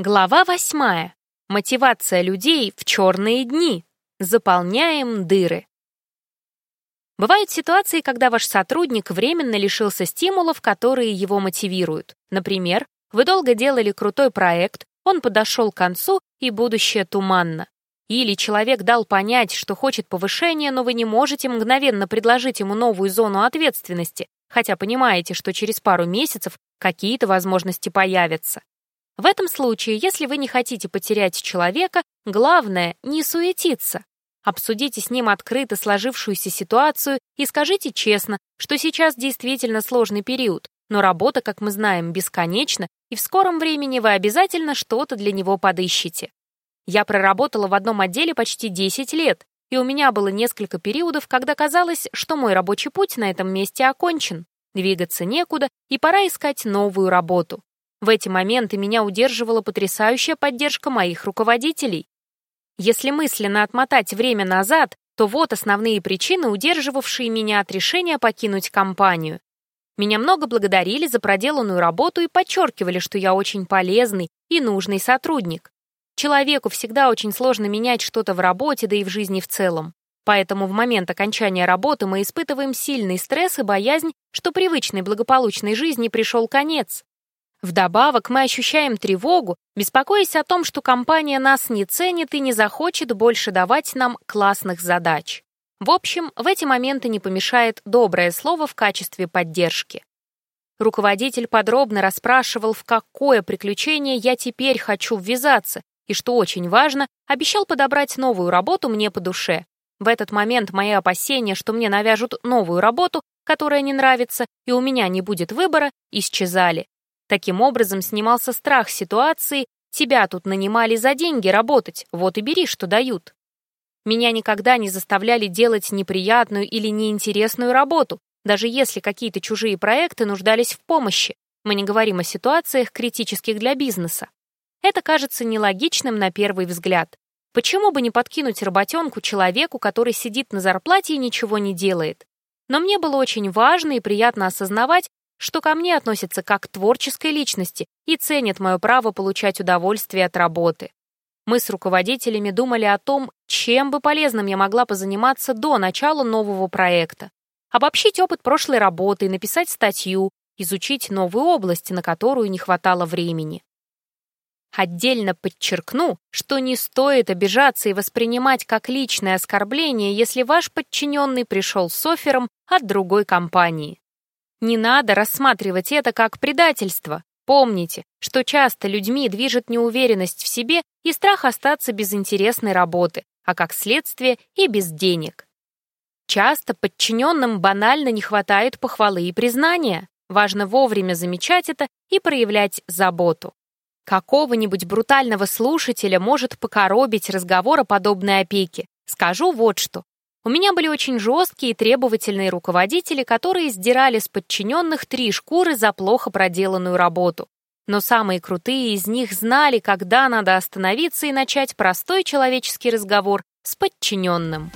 Глава восьмая. Мотивация людей в черные дни. Заполняем дыры. Бывают ситуации, когда ваш сотрудник временно лишился стимулов, которые его мотивируют. Например, вы долго делали крутой проект, он подошел к концу, и будущее туманно. Или человек дал понять, что хочет повышения, но вы не можете мгновенно предложить ему новую зону ответственности, хотя понимаете, что через пару месяцев какие-то возможности появятся. В этом случае, если вы не хотите потерять человека, главное — не суетиться. Обсудите с ним открыто сложившуюся ситуацию и скажите честно, что сейчас действительно сложный период, но работа, как мы знаем, бесконечна, и в скором времени вы обязательно что-то для него подыщете. Я проработала в одном отделе почти 10 лет, и у меня было несколько периодов, когда казалось, что мой рабочий путь на этом месте окончен, двигаться некуда, и пора искать новую работу. В эти моменты меня удерживала потрясающая поддержка моих руководителей. Если мысленно отмотать время назад, то вот основные причины, удерживавшие меня от решения покинуть компанию. Меня много благодарили за проделанную работу и подчеркивали, что я очень полезный и нужный сотрудник. Человеку всегда очень сложно менять что-то в работе, да и в жизни в целом. Поэтому в момент окончания работы мы испытываем сильный стресс и боязнь, что привычной благополучной жизни пришел конец. Вдобавок мы ощущаем тревогу, беспокоясь о том, что компания нас не ценит и не захочет больше давать нам классных задач. В общем, в эти моменты не помешает доброе слово в качестве поддержки. Руководитель подробно расспрашивал, в какое приключение я теперь хочу ввязаться, и, что очень важно, обещал подобрать новую работу мне по душе. В этот момент мои опасения, что мне навяжут новую работу, которая не нравится, и у меня не будет выбора, исчезали. Таким образом снимался страх ситуации «тебя тут нанимали за деньги работать, вот и бери, что дают». Меня никогда не заставляли делать неприятную или неинтересную работу, даже если какие-то чужие проекты нуждались в помощи. Мы не говорим о ситуациях, критических для бизнеса. Это кажется нелогичным на первый взгляд. Почему бы не подкинуть работенку человеку, который сидит на зарплате и ничего не делает? Но мне было очень важно и приятно осознавать, что ко мне относятся как к творческой личности и ценят мое право получать удовольствие от работы. Мы с руководителями думали о том, чем бы полезным я могла позаниматься до начала нового проекта. Обобщить опыт прошлой работы, написать статью, изучить новую область, на которую не хватало времени. Отдельно подчеркну, что не стоит обижаться и воспринимать как личное оскорбление, если ваш подчиненный пришел с оффером от другой компании. Не надо рассматривать это как предательство. Помните, что часто людьми движет неуверенность в себе и страх остаться без интересной работы, а как следствие и без денег. Часто подчиненным банально не хватает похвалы и признания. Важно вовремя замечать это и проявлять заботу. Какого-нибудь брутального слушателя может покоробить разговор о подобной опеке. Скажу вот что. У меня были очень жесткие и требовательные руководители, которые сдирали с подчиненных три шкуры за плохо проделанную работу. Но самые крутые из них знали, когда надо остановиться и начать простой человеческий разговор с подчиненным.